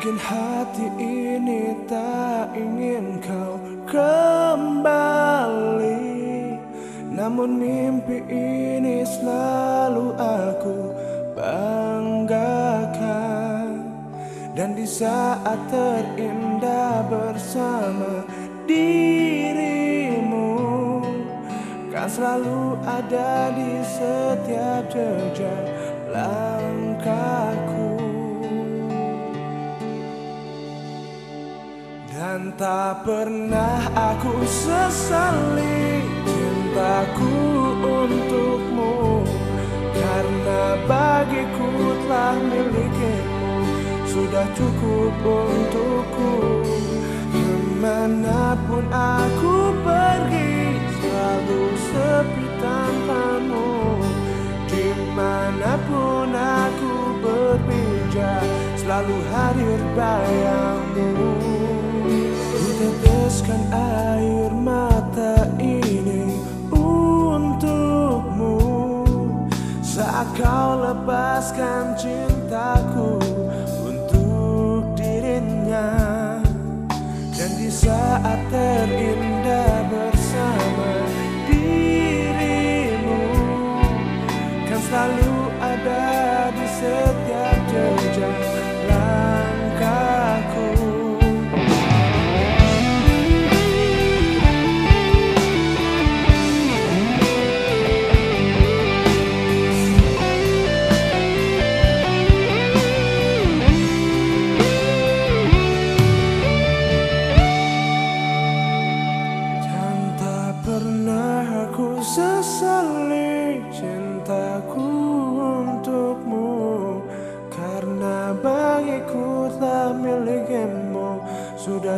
Mungkin hati ini tak ingin kau kembali. Namun mimpi ini selalu aku banggakan. Dan di saat terindah bersama dirimu Kan selalu ada di setiap jejak langkahku Dan tak pernah aku sesali cintaku untukmu. Karena bagiku telah milikimu Sudah cukup untukku. Ke mana pun aku pergi Selalu sepi tanpamu. Di mana pun aku berpijak Selalu hadir bayangmu kau lepaskan cintaku untuk dirinya. Dan di saat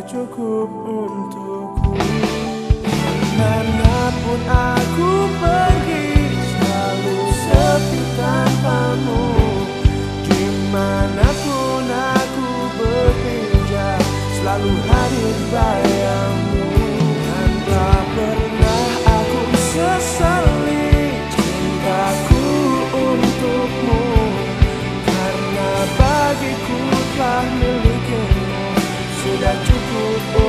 cukup untukku. Mana pun aku pergi Selalu sepi tanpamu. Di mana pun aku berpijak, Selalu hadir bayangmu Tanpa pernah aku sesali Cintaku untukmu. Karena bagiku telah milikmu Sudah Lord.